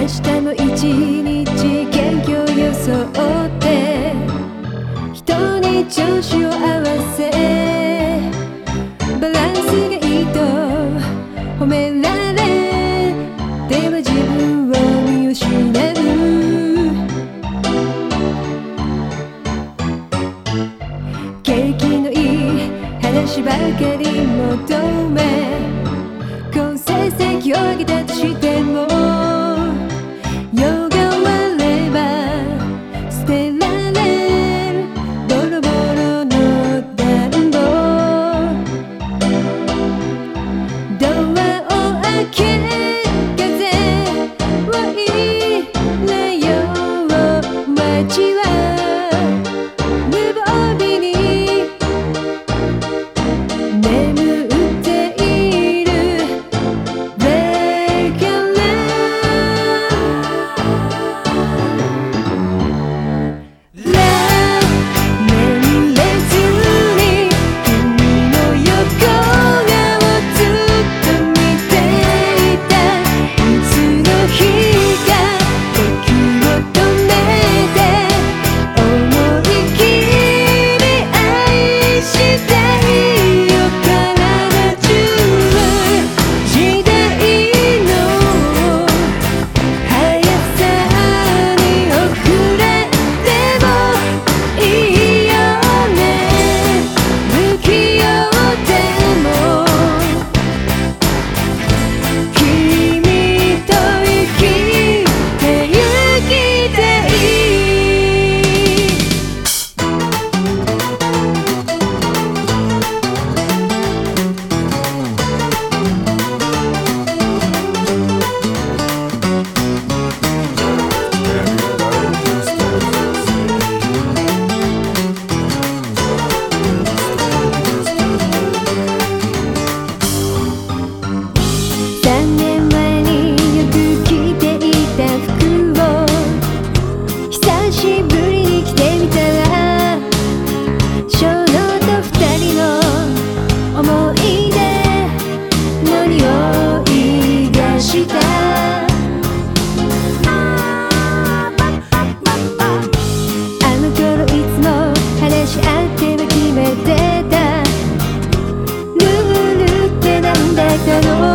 明日も一日元気を装って人に調子を合わせバランスがいいと褒められでは自分を見失う。景気のいい話ばかり求め好成績を上げたとしても that I know